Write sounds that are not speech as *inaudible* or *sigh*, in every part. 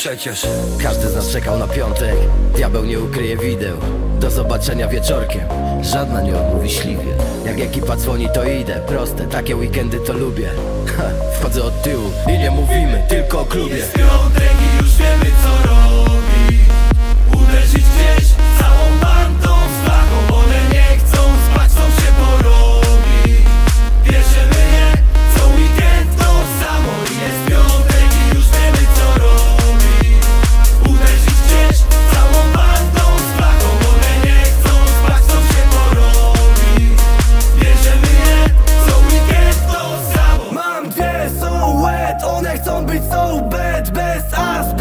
przecież Każdy z nas czekał na piątek. Diabeł nie ukryje wideł. Do zobaczenia wieczorkiem. Żadna nie odmówi śliwie. Jak ekipa dzwoni to idę. Proste, takie weekendy to lubię. *laughs* Ha, Wchodzę od tyłu i nie mówimy tylko o klubie. Jest już wiemy co robi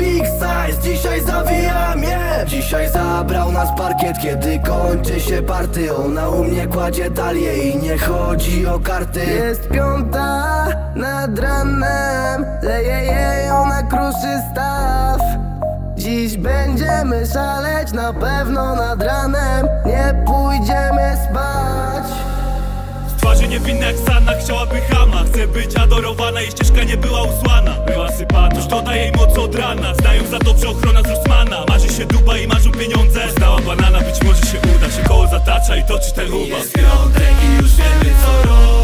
as, big size, dzisiaj zawijam je. Dzisiaj zabrał nas parkiet, kiedy kończy się party. Ona u mnie kładzie talię i nie chodzi o karty. Jest piąta nad ranem, leje jej, ona kruszy staw. Dziś będziemy szaleć, na pewno nad ranem. Nie pójdziemy spać. Z twarzy niewinna jak Sanna chciałaby chama Chce być adorowana i ścieżka nie była usłana. Była sypata, już to daje jej moc od rana za dobrze ochrona z Rosmana Marzy się duba i marzą pieniądze. Znała banana, być może się uda. Się koło zatacza i toczy ten huba Jest piątek i już wiemy co robić.